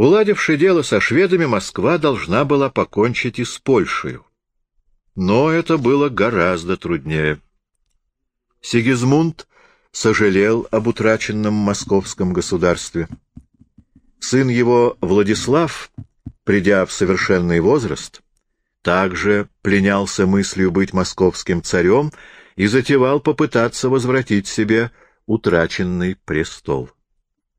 Уладивши дело со шведами, Москва должна была покончить и с Польшей. Но это было гораздо труднее. Сигизмунд сожалел об утраченном московском государстве. Сын его, Владислав, придя в совершенный возраст, также пленялся мыслью быть московским царем и затевал попытаться возвратить себе утраченный престол.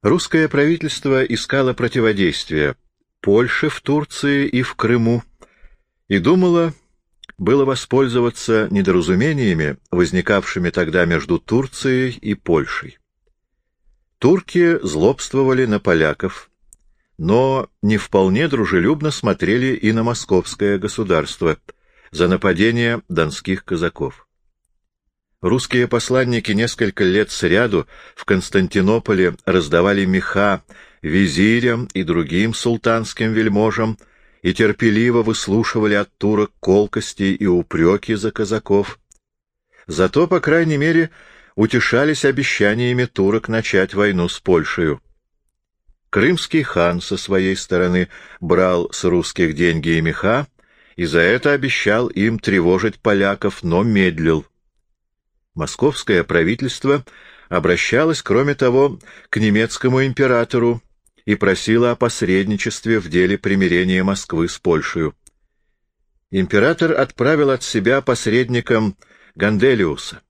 Русское правительство искало противодействия Польше в Турции и в Крыму и думало было воспользоваться недоразумениями, возникавшими тогда между Турцией и Польшей. Турки злобствовали на поляков, но не вполне дружелюбно смотрели и на московское государство за нападение донских казаков. Русские посланники несколько лет сряду в Константинополе раздавали меха визирям и другим султанским вельможам и терпеливо выслушивали от турок колкости и упреки за казаков. Зато, по крайней мере, утешались обещаниями турок начать войну с Польшей. Крымский хан со своей стороны брал с русских деньги и меха, и за это обещал им тревожить поляков, но медлил. Московское правительство обращалось, кроме того, к немецкому императору и просило о посредничестве в деле примирения Москвы с Польшей. Император отправил от себя посредником Ганделиуса.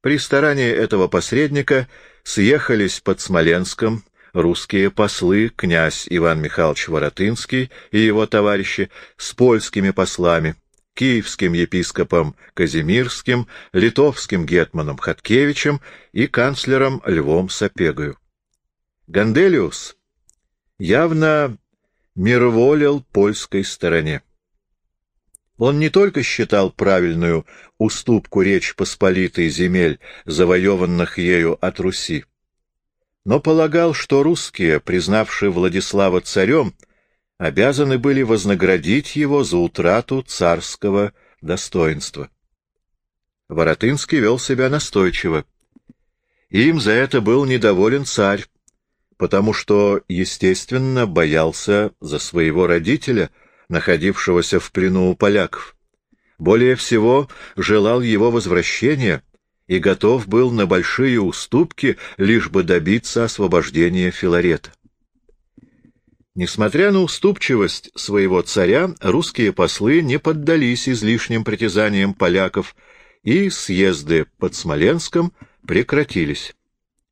При старании этого посредника съехались под Смоленском русские послы, князь Иван Михайлович Воротынский и его товарищи, с польскими послами, киевским епископом Казимирским, литовским гетманом Хаткевичем и канцлером Львом Сапегою. Ганделиус явно мирволил польской стороне. Он не только считал правильную уступку Речь Посполитой земель, завоеванных ею от Руси, но полагал, что русские, признавшие Владислава царем, обязаны были вознаградить его за утрату царского достоинства. Воротынский вел себя настойчиво. Им за это был недоволен царь, потому что, естественно, боялся за своего родителя, находившегося в плену у поляков. Более всего желал его возвращения и готов был на большие уступки, лишь бы добиться освобождения Филарета. Несмотря на уступчивость своего царя, русские послы не поддались излишним притязаниям поляков, и съезды под Смоленском прекратились.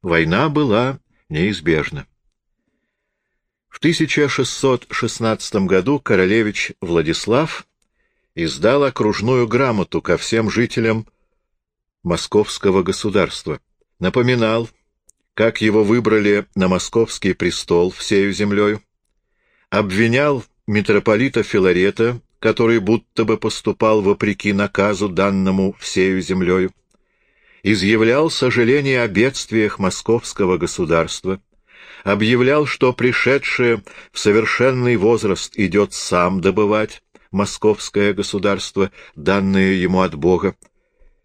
Война была неизбежна. В 1616 году королевич Владислав издал окружную грамоту ко всем жителям московского государства, напоминал, как его выбрали на московский престол всею землею, обвинял митрополита Филарета, который будто бы поступал вопреки наказу, данному всею землею, изъявлял сожаление о бедствиях московского государства, объявлял, что пришедший в совершенный возраст идет сам добывать московское государство, данное ему от Бога,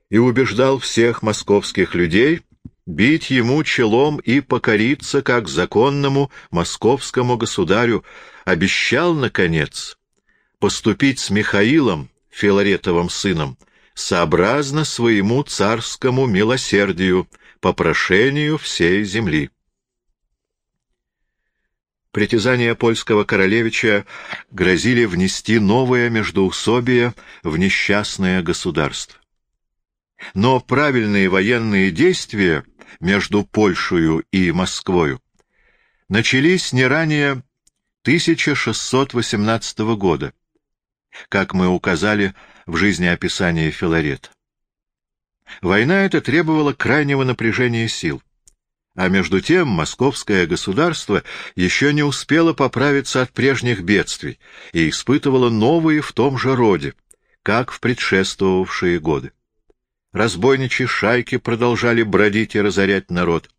и убеждал всех московских людей бить ему челом и покориться как законному московскому государю, обещал, наконец, поступить с Михаилом, Филаретовым сыном, сообразно своему царскому милосердию по прошению всей земли. Притязания польского королевича грозили внести новое междоусобие в несчастное государство. Но правильные военные действия между Польшей и Москвою начались не ранее 1618 года, как мы указали в жизнеописании Филарета. Война эта требовала крайнего напряжения сил, а между тем московское государство еще не успело поправиться от прежних бедствий и испытывало новые в том же роде, как в предшествовавшие годы. Разбойничьи шайки продолжали бродить и разорять народ.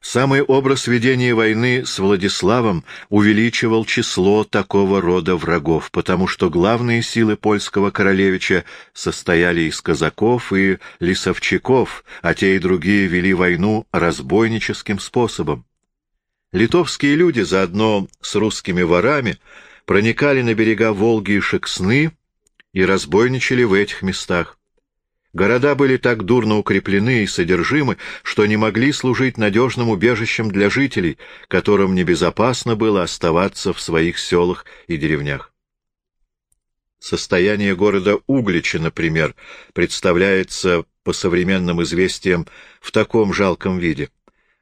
Самый образ ведения войны с Владиславом увеличивал число такого рода врагов, потому что главные силы польского королевича состояли из казаков и лесовчаков, а те и другие вели войну разбойническим способом. Литовские люди заодно с русскими ворами проникали на берега Волги и Шексны и разбойничали в этих местах. Города были так дурно укреплены и содержимы, что не могли служить надежным убежищем для жителей, которым небезопасно было оставаться в своих селах и деревнях. Состояние города Углича, например, представляется по современным известиям в таком жалком виде.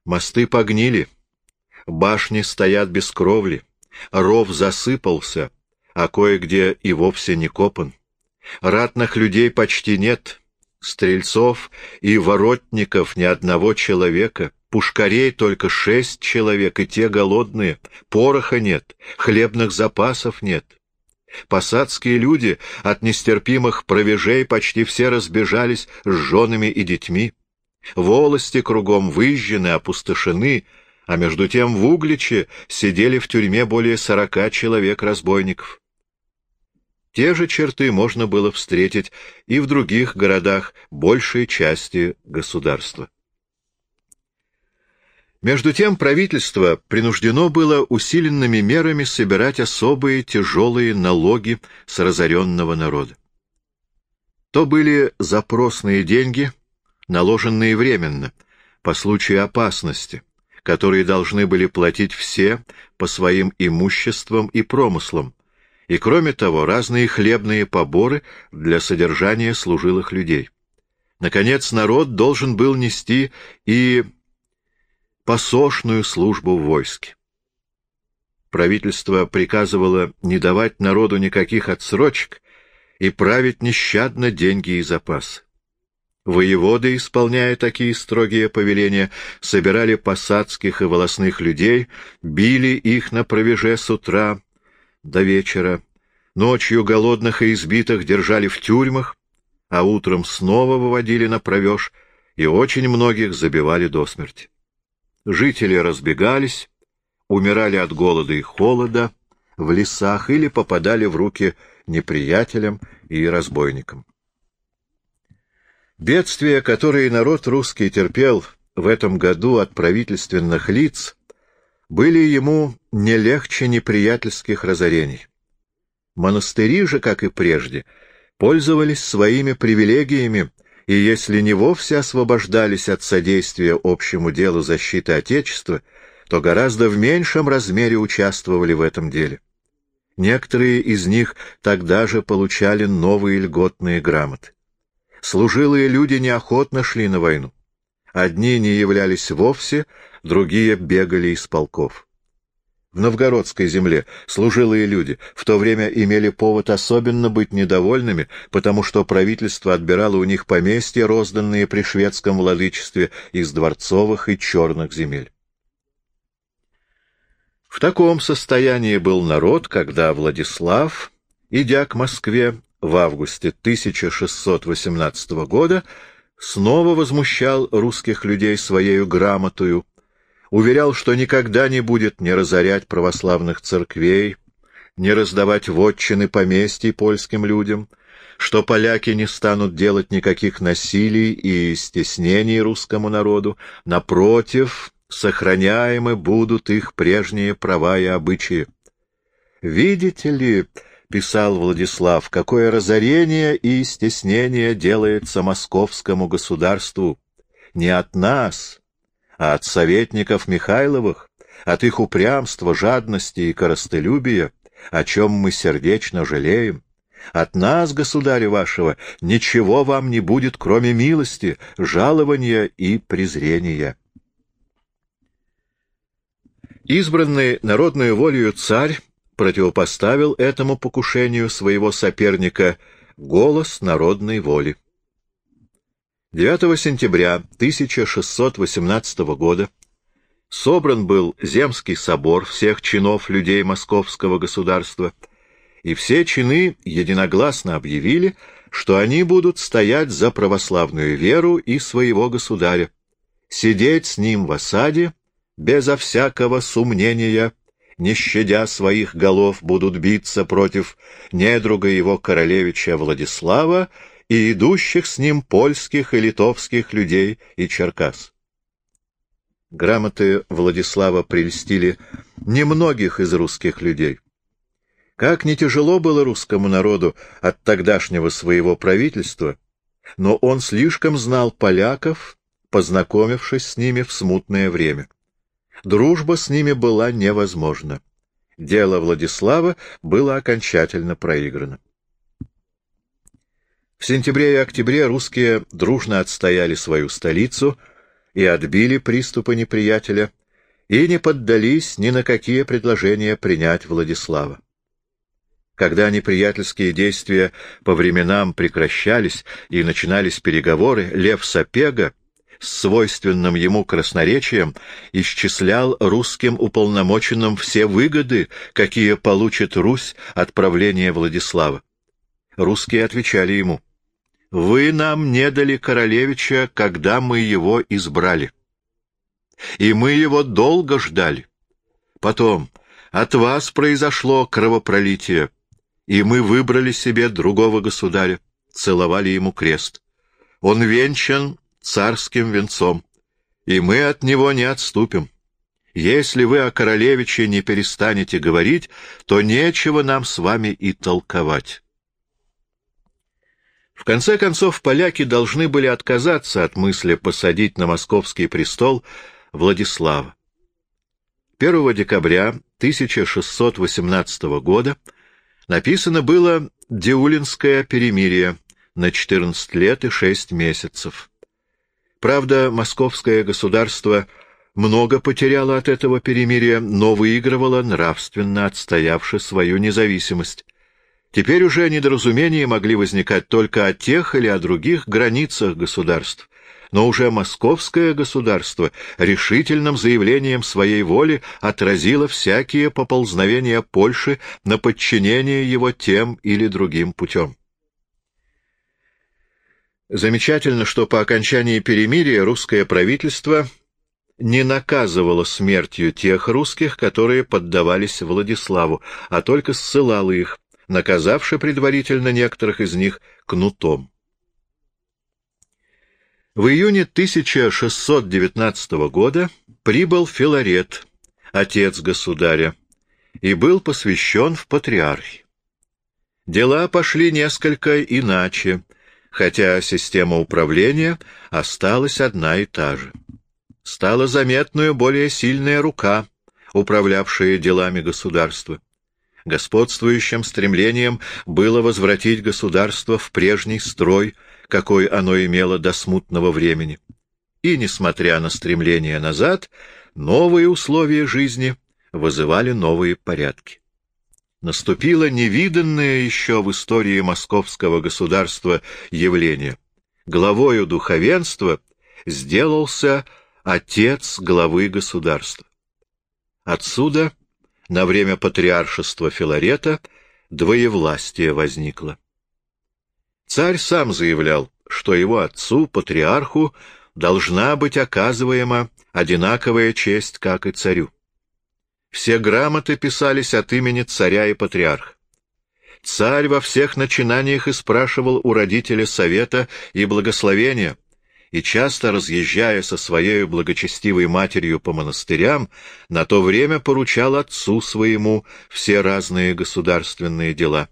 Мосты погнили, башни стоят без кровли, ров засыпался, а кое-где и вовсе не копан. Ратных людей почти нет, стрельцов и воротников ни одного человека, пушкарей только шесть человек, и те голодные, пороха нет, хлебных запасов нет. Посадские люди от нестерпимых провежей почти все разбежались с женами и детьми. Волости кругом выжжены, опустошены, а между тем в Угличе сидели в тюрьме более сорока человек-разбойников. Те же черты можно было встретить и в других городах большей части государства. Между тем правительство принуждено было усиленными мерами собирать особые тяжелые налоги с разоренного народа. То были запросные деньги, наложенные временно, по случаю опасности, которые должны были платить все по своим имуществам и промыслам, и, кроме того, разные хлебные поборы для содержания служилых людей. Наконец, народ должен был нести и посошную службу в войске. Правительство приказывало не давать народу никаких отсрочек и править нещадно деньги и запасы. Воеводы, исполняя такие строгие повеления, собирали посадских и волосных людей, били их на провеже с утра до вечера, ночью голодных и избитых держали в тюрьмах, а утром снова выводили на провеж и очень многих забивали до смерти. Жители разбегались, умирали от голода и холода в лесах или попадали в руки неприятелям и разбойникам. Бедствия, которые народ русский терпел в этом году от правительственных лиц, были ему не легче неприятельских разорений. Монастыри же, как и прежде, пользовались своими привилегиями и, если не вовсе освобождались от содействия общему делу защиты Отечества, то гораздо в меньшем размере участвовали в этом деле. Некоторые из них тогда же получали новые льготные грамоты. Служилые люди неохотно шли на войну. Одни не являлись вовсе, другие бегали из полков. В новгородской земле служилые люди в то время имели повод особенно быть недовольными, потому что правительство отбирало у них поместья, розданные при шведском владычестве из дворцовых и черных земель. В таком состоянии был народ, когда Владислав, идя к Москве, в августе 1618 года снова возмущал русских людей своею грамотою, уверял, что никогда не будет не разорять православных церквей, не раздавать вотчины поместий польским людям, что поляки не станут делать никаких насилий и стеснений русскому народу, напротив, сохраняемы будут их прежние права и обычаи. Видите ли, писал Владислав, какое разорение и стеснение делается московскому государству не от нас, а от советников Михайловых, от их упрямства, жадности и коростолюбия, о чем мы сердечно жалеем. От нас, государя вашего, ничего вам не будет, кроме милости, жалования и презрения. Избранный народную волею царь противопоставил этому покушению своего соперника голос народной воли. 9 сентября 1618 года собран был Земский собор всех чинов людей Московского государства, и все чины единогласно объявили, что они будут стоять за православную веру и своего государя, сидеть с ним в осаде, безо всякого сумнения, не щадя своих голов, будут биться против недруга его королевича Владислава и идущих с ним польских и литовских людей и черкас. Грамоты Владислава прельстили немногих из русских людей. Как не тяжело было русскому народу от тогдашнего своего правительства, но он слишком знал поляков, познакомившись с ними в смутное время. Дружба с ними была невозможна. Дело Владислава было окончательно проиграно. В сентябре и октябре русские дружно отстояли свою столицу и отбили приступы неприятеля, и не поддались ни на какие предложения принять Владислава. Когда неприятельские действия по временам прекращались и начинались переговоры, Лев Сапега с свойственным ему красноречием исчислял русским уполномоченным все выгоды, какие получит Русь от правления Владислава. Русские отвечали ему — вы нам не дали королевича, когда мы его избрали. И мы его долго ждали. Потом от вас произошло кровопролитие, и мы выбрали себе другого государя, целовали ему крест. Он венчан царским венцом, и мы от него не отступим. Если вы о королевиче не перестанете говорить, то нечего нам с вами и толковать. В конце концов, поляки должны были отказаться от мысли посадить на московский престол Владислава. 1 декабря 1618 года написано было «Деулинское перемирие» на 14 лет и 6 месяцев. Правда, московское государство много потеряло от этого перемирия, но выигрывало, нравственно отстоявши свою независимость. Теперь уже недоразумения могли возникать только о тех или о других границах государств, но уже московское государство решительным заявлением своей воли отразило всякие поползновения Польши на подчинение его тем или другим путем. Замечательно, что по окончании перемирия русское правительство не наказывало смертью тех русских, которые поддавались Владиславу, а только ссылало их, наказавши предварительно некоторых из них кнутом. В июне 1619 года прибыл Филарет, отец государя, и был посвящен в патриархи. Дела пошли несколько иначе, хотя система управления осталась одна и та же. Стала заметную более сильная рука, управлявшая делами государства. Господствующим стремлением было возвратить государство в прежний строй, какой оно имело до смутного времени. И, несмотря на стремление назад, новые условия жизни вызывали новые порядки. Наступило невиданное еще в истории московского государства явление. Главою духовенства сделался отец главы государства. Отсюда на время патриаршества Филарета двоевластие возникло. Царь сам заявлял, что его отцу, патриарху, должна быть оказываема одинаковая честь, как и царю. Все грамоты писались от имени царя и патриарха. Царь во всех начинаниях и спрашивал у родителя совета и благословения, и часто, разъезжая со своей благочестивой матерью по монастырям, на то время поручал отцу своему все разные государственные дела.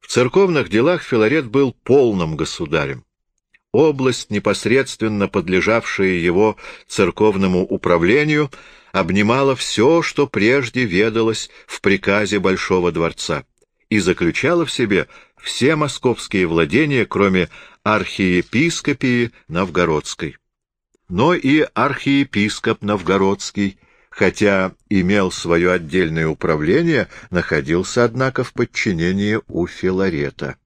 В церковных делах Филарет был полным государем. Область, непосредственно подлежавшая его церковному управлению, обнимала все, что прежде ведалось в приказе Большого дворца, и заключала в себе все московские владения, кроме архиепископии Новгородской. Но и архиепископ Новгородский, хотя имел свое отдельное управление, находился, однако, в подчинении у Филарета.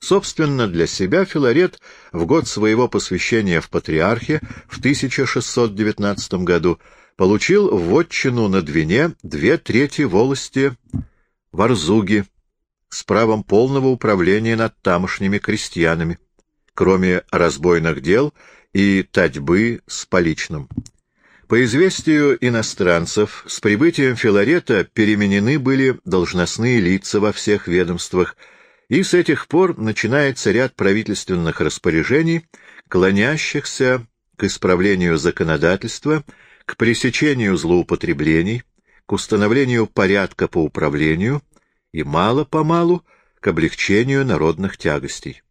Собственно, для себя Филарет в год своего посвящения в патриархе в 1619 году получил в отчину на Двине две трети волости Варзуги, с правом полного управления над тамошними крестьянами, кроме разбойных дел и татьбы с поличным. По известию иностранцев, с прибытием Филарета переменены были должностные лица во всех ведомствах, и с этих пор начинается ряд правительственных распоряжений, клонящихся к исправлению законодательства, к пресечению злоупотреблений, к установлению порядка по управлению и мало-помалу к облегчению народных тягостей.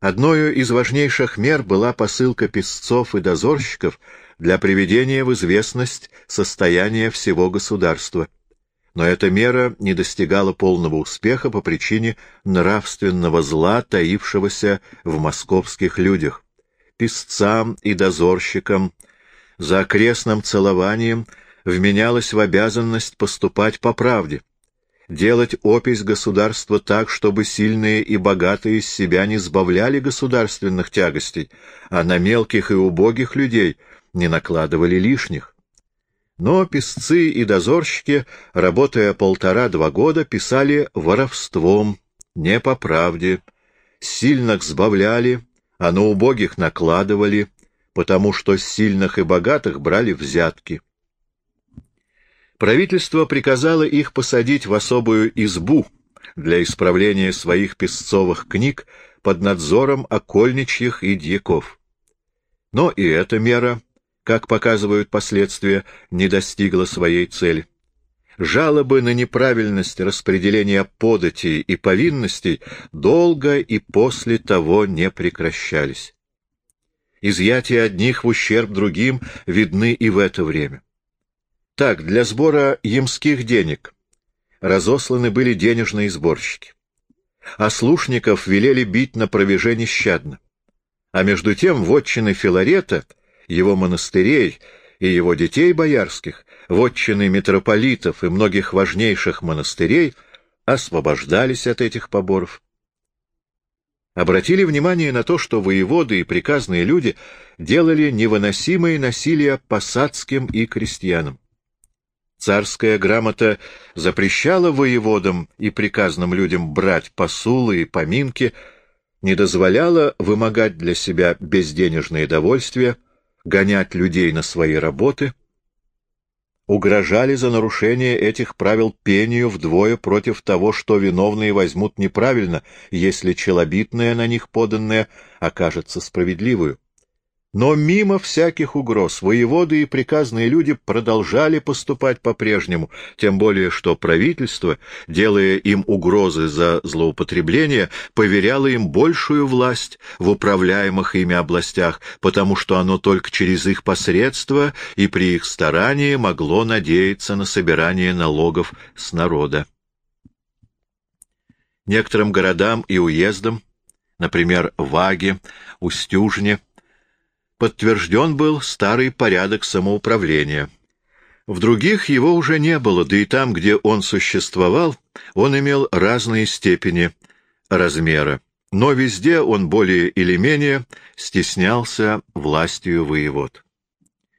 Одною из важнейших мер была посылка писцов и дозорщиков для приведения в известность состояния всего государства. Но эта мера не достигала полного успеха по причине нравственного зла, таившегося в московских людях. Писцам и дозорщикам за окрестным целованием вменялось в обязанность поступать по правде, делать опись государства так, чтобы сильные и богатые из себя не сбавляли государственных тягостей, а на мелких и убогих людей не накладывали лишних. Но писцы и дозорщики, работая полтора-два года, писали воровством, не по правде, сильных сбавляли, а на убогих накладывали, потому что сильных и богатых брали взятки. Правительство приказало их посадить в особую избу для исправления своих песцовых книг под надзором окольничьих и дьяков. Но и эта мера, как показывают последствия, не достигла своей цели. Жалобы на неправильность распределения податей и повинностей долго и после того не прекращались. Изъятия одних в ущерб другим видны и в это время. Так, для сбора ямских денег разосланы были денежные сборщики. А слушников велели бить на провеже нещадно. А между тем вотчины Филарета, его монастырей и его детей боярских, вотчины митрополитов и многих важнейших монастырей освобождались от этих поборов. Обратили внимание на то, что воеводы и приказные люди делали невыносимые насилия посадским и крестьянам. Царская грамота запрещала воеводам и приказным людям брать посулы и поминки, не дозволяла вымогать для себя безденежные довольствия, гонять людей на свои работы, угрожали за нарушение этих правил пению вдвое против того, что виновные возьмут неправильно, если челобитное на них поданное окажется справедливую. Но мимо всяких угроз воеводы и приказные люди продолжали поступать по-прежнему, тем более что правительство, делая им угрозы за злоупотребление, поверяло им большую власть в управляемых ими областях, потому что оно только через их посредство и при их старании могло надеяться на собирание налогов с народа. Некоторым городам и уездам, например, Ваге, Устюжне, подтвержден был старый порядок самоуправления. В других его уже не было, да и там, где он существовал, он имел разные степени размера, но везде он более или менее стеснялся властью воевод.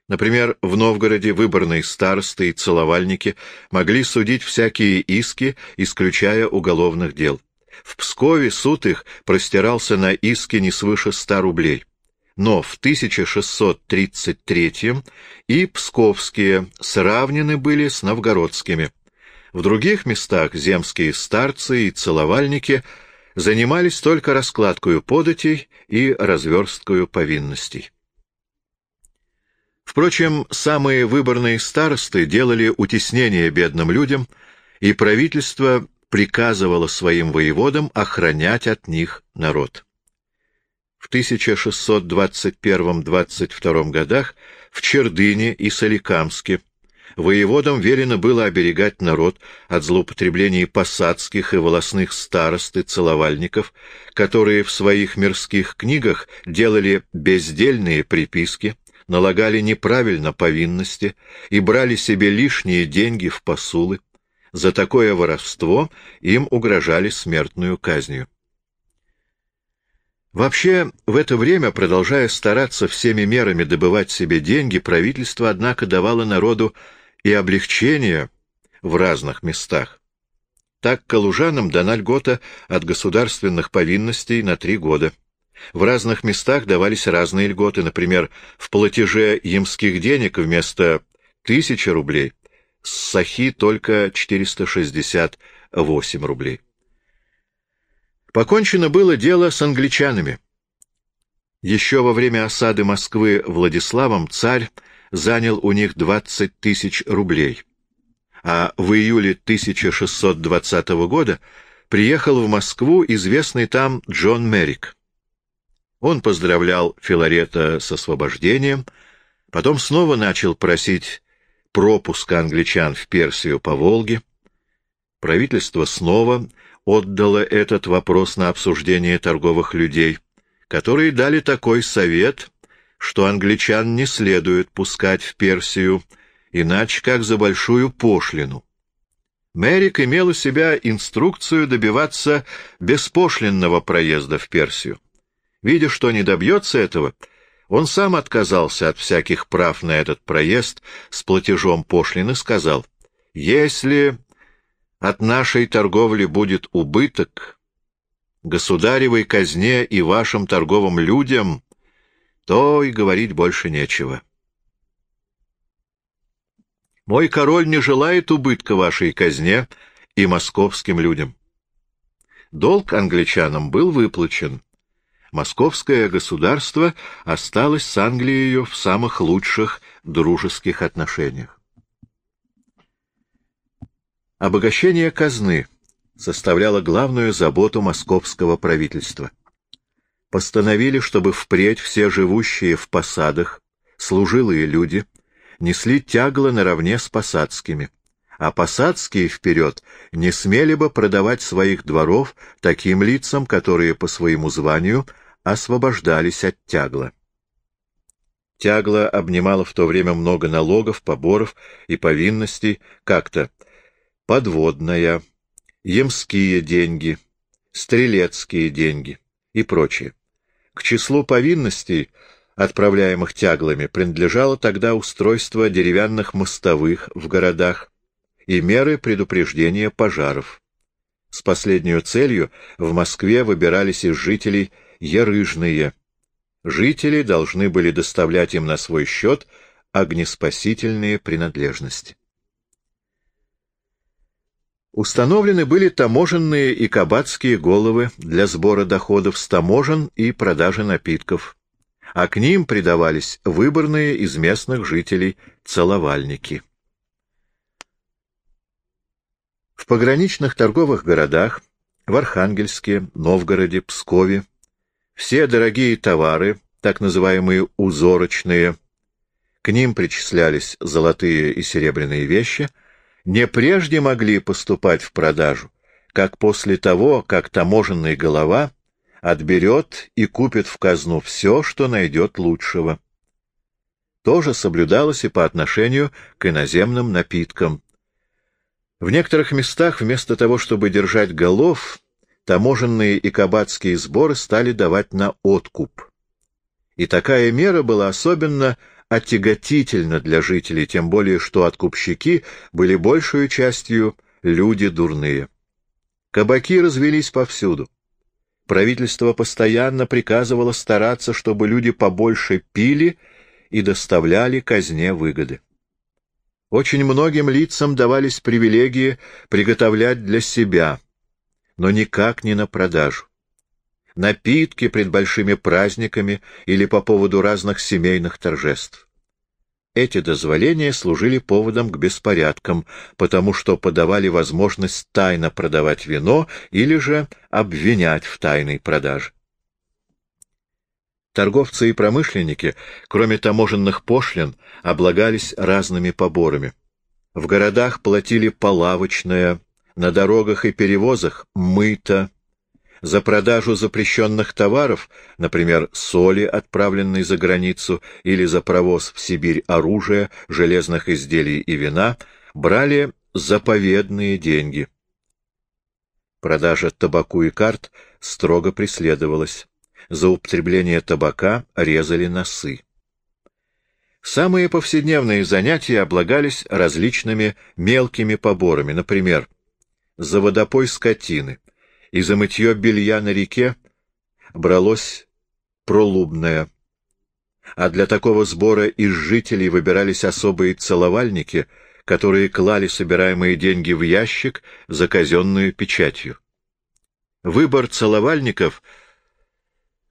Например, в Новгороде выборные старосты и целовальники могли судить всякие иски, исключая уголовных дел. В Пскове суд их простирался на иски не свыше ста рублей но в 1633 и псковские сравнены были с новгородскими. В других местах земские старцы и целовальники занимались только раскладкою податей и разверсткою повинностей. Впрочем, самые выборные старосты делали утеснение бедным людям, и правительство приказывало своим воеводам охранять от них народ. В 1621-22 годах в Чердыне и Соликамске воеводам велено было оберегать народ от злоупотреблений посадских и волосных старост и целовальников, которые в своих мирских книгах делали бездельные приписки, налагали неправильно повинности и брали себе лишние деньги в посулы. За такое воровство им угрожали смертную казнью. Вообще, в это время, продолжая стараться всеми мерами добывать себе деньги, правительство, однако, давало народу и облегчение в разных местах. Так калужанам дана льгота от государственных повинностей на три года. В разных местах давались разные льготы, например, в платеже ямских денег вместо тысячи рублей с сахи только 468 рублей. Покончено было дело с англичанами. Еще во время осады Москвы Владиславом царь занял у них 20 тысяч рублей, а в июле 1620 года приехал в Москву известный там Джон Мерик. Он поздравлял Филарета с освобождением, потом снова начал просить пропуска англичан в Персию по Волге. Правительство снова отдало этот вопрос на обсуждение торговых людей, которые дали такой совет, что англичан не следует пускать в Персию, иначе как за большую пошлину. Мерик имел у себя инструкцию добиваться беспошлинного проезда в Персию. Видя, что не добьется этого, он сам отказался от всяких прав на этот проезд с платежом пошлины, сказал, «Если от нашей торговли будет убыток, государевой казне и вашим торговым людям, то и говорить больше нечего. Мой король не желает убытка вашей казне и московским людям. Долг англичанам был выплачен, московское государство осталось с Англией в самых лучших дружеских отношениях. Обогащение казны составляло главную заботу московского правительства. Постановили, чтобы впредь все живущие в посадах, служилые люди, несли тягло наравне с посадскими, а посадские вперед не смели бы продавать своих дворов таким лицам, которые по своему званию – освобождались от тягла. Тягло обнимало в то время много налогов, поборов и повинностей, как-то подводная, емские деньги, стрелецкие деньги и прочее. К числу повинностей, отправляемых тяглами, принадлежало тогда устройство деревянных мостовых в городах и меры предупреждения пожаров. С последней целью в Москве выбирались из жителей ярыжные. Жители должны были доставлять им на свой счет огнеспасительные принадлежности. Установлены были таможенные и кабацкие головы для сбора доходов с таможен и продажи напитков, а к ним придавались выборные из местных жителей целовальники. В пограничных торговых городах, в Архангельске, Новгороде, Пскове, все дорогие товары, так называемые узорочные, к ним причислялись золотые и серебряные вещи, не прежде могли поступать в продажу, как после того, как таможенный голова отберет и купит в казну все, что найдет лучшего. То же соблюдалось и по отношению к иноземным напиткам. В некоторых местах вместо того, чтобы держать голов, таможенные и кабацкие сборы стали давать на откуп. И такая мера была особенно отяготительна для жителей, тем более что откупщики были большую частью люди дурные. Кабаки развелись повсюду. Правительство постоянно приказывало стараться, чтобы люди побольше пили и доставляли казне выгоды. Очень многим лицам давались привилегии приготовлять для себя – но никак не на продажу. Напитки пред большими праздниками или по поводу разных семейных торжеств. Эти дозволения служили поводом к беспорядкам, потому что подавали возможность тайно продавать вино или же обвинять в тайной продаже. Торговцы и промышленники, кроме таможенных пошлин, облагались разными поборами. В городах платили полавочное, на дорогах и перевозах мыто, за продажу запрещенных товаров, например, соли, отправленной за границу, или за провоз в Сибирь оружия, железных изделий и вина, брали заповедные деньги. Продажа табаку и карт строго преследовалась. За употребление табака резали носы. Самые повседневные занятия облагались различными мелкими поборами, например, за водопой скотины и за мытье белья на реке бралось пролубное, а для такого сбора из жителей выбирались особые целовальники, которые клали собираемые деньги в ящик за казенную печатью. Выбор целовальников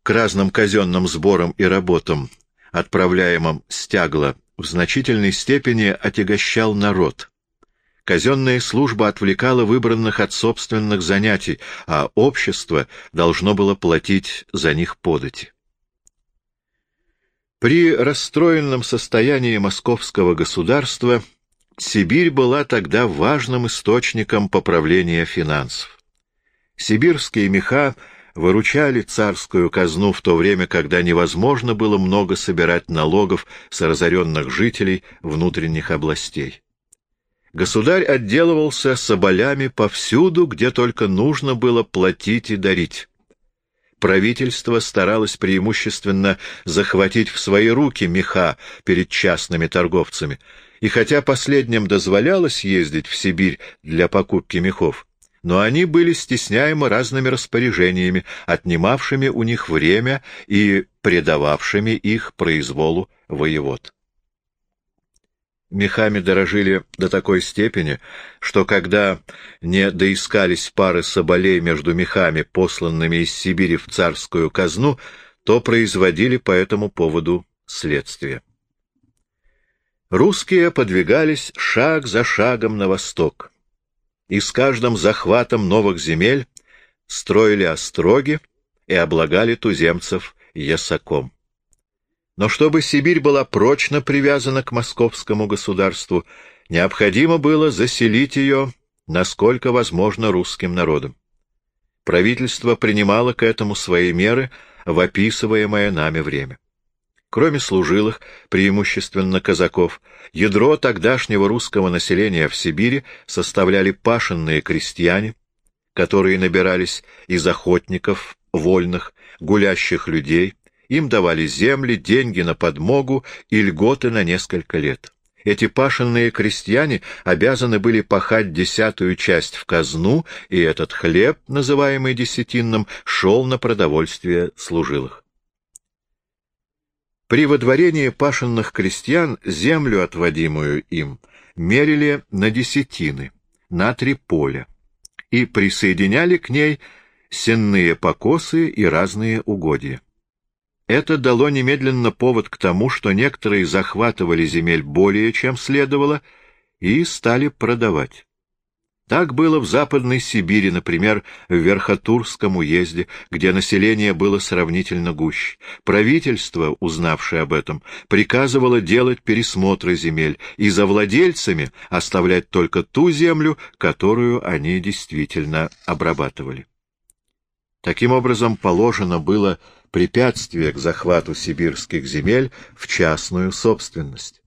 к разным казенным сборам и работам, отправляемым с тягла, в значительной степени отягощал народ. Казенная служба отвлекала выбранных от собственных занятий, а общество должно было платить за них подати. При расстроенном состоянии московского государства Сибирь была тогда важным источником поправления финансов. Сибирские меха выручали царскую казну в то время, когда невозможно было много собирать налогов с разоренных жителей внутренних областей. Государь отделывался соболями повсюду, где только нужно было платить и дарить. Правительство старалось преимущественно захватить в свои руки меха перед частными торговцами, и хотя последним дозволялось ездить в Сибирь для покупки мехов, но они были стесняемы разными распоряжениями, отнимавшими у них время и предававшими их произволу воевод. Мехами дорожили до такой степени, что когда не доискались пары соболей между мехами, посланными из Сибири в царскую казну, то производили по этому поводу следствие. Русские подвигались шаг за шагом на восток и с каждым захватом новых земель строили остроги и облагали туземцев ясаком. Но чтобы Сибирь была прочно привязана к московскому государству, необходимо было заселить ее, насколько возможно, русским народом. Правительство принимало к этому свои меры в описываемое нами время. Кроме служилых, преимущественно казаков, ядро тогдашнего русского населения в Сибири составляли пашенные крестьяне, которые набирались из охотников, вольных, гулящих людей, им давали земли, деньги на подмогу и льготы на несколько лет. Эти пашенные крестьяне обязаны были пахать десятую часть в казну, и этот хлеб, называемый десятинным, шел на продовольствие служилых. При водворении пашенных крестьян землю, отводимую им, мерили на десятины, на три поля, и присоединяли к ней сенные покосы и разные угодья. Это дало немедленно повод к тому, что некоторые захватывали земель более, чем следовало, и стали продавать. Так было в Западной Сибири, например, в Верхотурском уезде, где население было сравнительно гуще. Правительство, узнавшее об этом, приказывало делать пересмотры земель и за владельцами оставлять только ту землю, которую они действительно обрабатывали. Таким образом, положено было препятствие к захвату сибирских земель в частную собственность.